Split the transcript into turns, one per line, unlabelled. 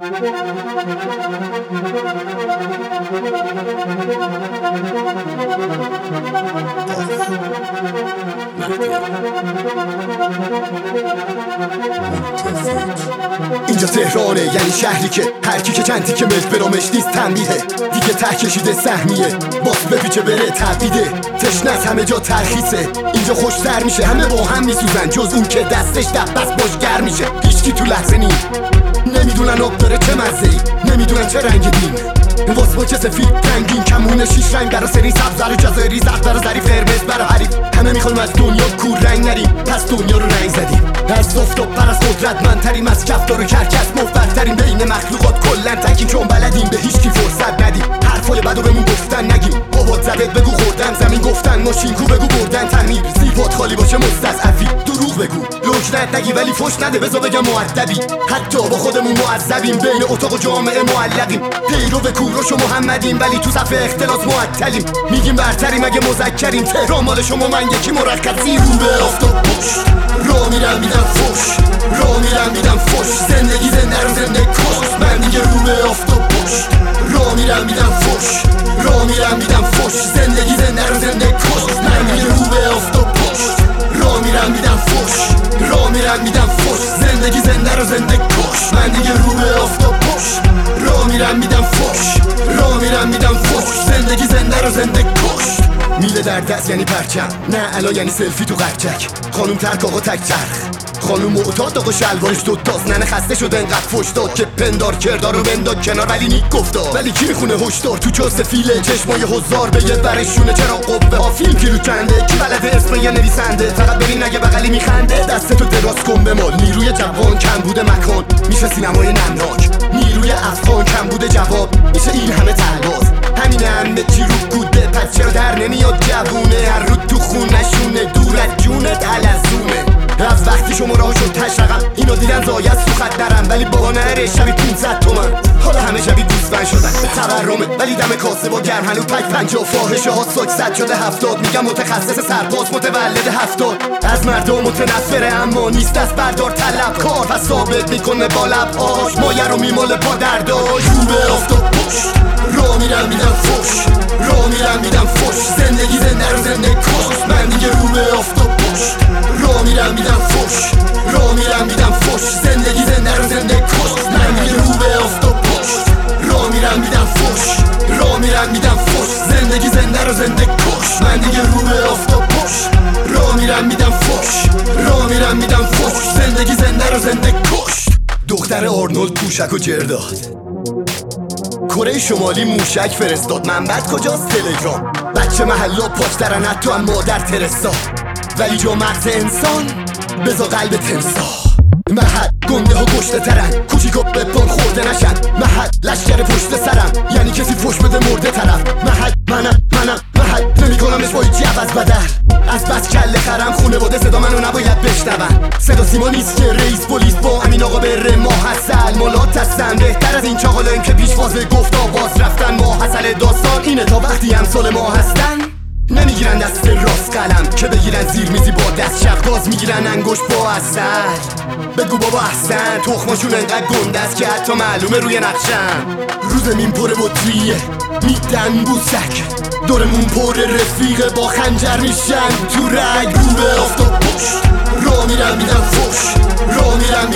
اینجا تهرانه یعنی شهری که هر کی که چند که ملک برامش نیست تنبیهه. دیگه ته کشیده سهمیه. باس بپیچه بره تبیده تشنت همه جا ترخیصه. اینجا خوشتر میشه. همه با هم میسوزن. جز اون که دستش دبست باشگر میشه. هیچکی تو لحظه نیم نمی‌دونن آب چه رنگ دین با چه سفید رنگین؟ کمونه شیش رنگ برا سری سبز رو جزایری زرد برا زریف قرمز برا حریف همه می‌خوان از دنیا کور رنگ نریم پس دنیا رو رنگ زدیم. از و پر از قدرت تریم از کفتار و کرکس مفترترین بین مخلوقات کلن تکیم چون بلدیم به هیچ کی فرصت ندیم. حرفای بدو بهمون گفتن نگیم. بابات زدت بگو خوردن زمین گفتن ماشین کو بگو بردن تعمیر. زیبات خالی باشه مستضعفی. دروغ بگو. لوک نگی ولی فش نده بزا بگم معدبی حتی با خودمون معذبیم بین اتاق و جامعه معلقیم. پیرو به کوروش و محمدیم ولی تو صف اختلاس معطلیم. میگیم برتریم اگه مذکریم. تهران مال شما من یکی مرخصی رو به آفتاب پشت را میرم میدم فش را میرم میدم فش زندگی زنده رو زنده کش من دیگه رو به آفتاب پشت. را میرم میدم میرم میدم فش زندگی زنده رو زنده کش. من دیگه رو به آفتاب پشت. را میرم میدم فش را میرم میدم فش زندگی زنده رو زنده کش. میله در دست یعنی پرچم. نه الا یعنی سلفی تو قرچک. خانوم ترک آقا تک ترخ. خانوم معتاد آقا شلوارش دوتاست ننه خسته شد انقدر فش داد که پندار کردار رو بنداد کنار. ولی نیک گفتا. ولی کی می‌خونه هشدار؟ تو چاست فیله چشمای هزار به یه برشونه؟ چرا قبه ها فیلم کیلو کنده؟ کی بلده اسم یه نویسنده؟ فقط ببین نگه بغلی میخنده. دستتو دراز کن به مال. نیروی جوان کم بوده مکان. میشه سینمای نمناک. نیروی افغان کم بوده جواب. میشه این همه تلباز همین همه چی رو گوده پس چرا در نمیاد جوونه؟ هر رو تو خونشونه دور از جونت از وقتی شما راه شد تش رقم. اینو دیدن زایت سوخت درم ولی بابا نره شبی 500 تومن. حالا همه شبی دوست شدن. تورمه. ولی دم کاسه با گرم هنو پک پنجا فاحشه ها ساک شده هفتاد. میگم متخصص سرباز متولد هفتاد. از مردم متنفره اما نیست از بردار طلب. کار پس ثابت می‌کنه با لب آش. مایه رو میماله پا درداش رو به میرم میدم فش زندگی زنده رو زنده کش. من دیگه رو به آفتاب پشت. را میرم میدم فش را میرم میدم فش زندگی زنده رو زنده کش. دختر آرنولد پوشک و جرداد. کره شمالی موشک فرستاد. منبت کجاست؟ تلگرام. بچه محلا پاش درن حتی هم مادر ترسا. ولی جا مغز انسان بزا قلب تمسا. گنده ها گشته ترن. به پان خورده نشن. محد لشکر پشت سرم. یعنی کسی پشت بده مرده طرف. محد منم منم محد نمی‌کنم با هیچی عوض بدل از بس کله خرم. خونه بوده صدا منو نباید بشنون. صدا سیما نیست که رئیس پلیس با امین آقا بره. ما حسل مالات هستن. بهتر از این چاقالایم که پیش فاز گفت آواز رفتن. ما حسل داستان. اینه تا وقتی سال ما هستن. نمی‌گیرن دست راست قلم. که بگیرن زیر میزی با دست شب. باز می‌گیرن انگوش با اثر. بگو بابا احسن. تخماشون انقدر گنده است که حتی معلومه روی نقشم. روز مین پر بطریه میدن بوسک دورمون پر رفیقه. با خنجر میشن تو رگ. رو به آفتاب پشت. را میرم میدم فش را میرم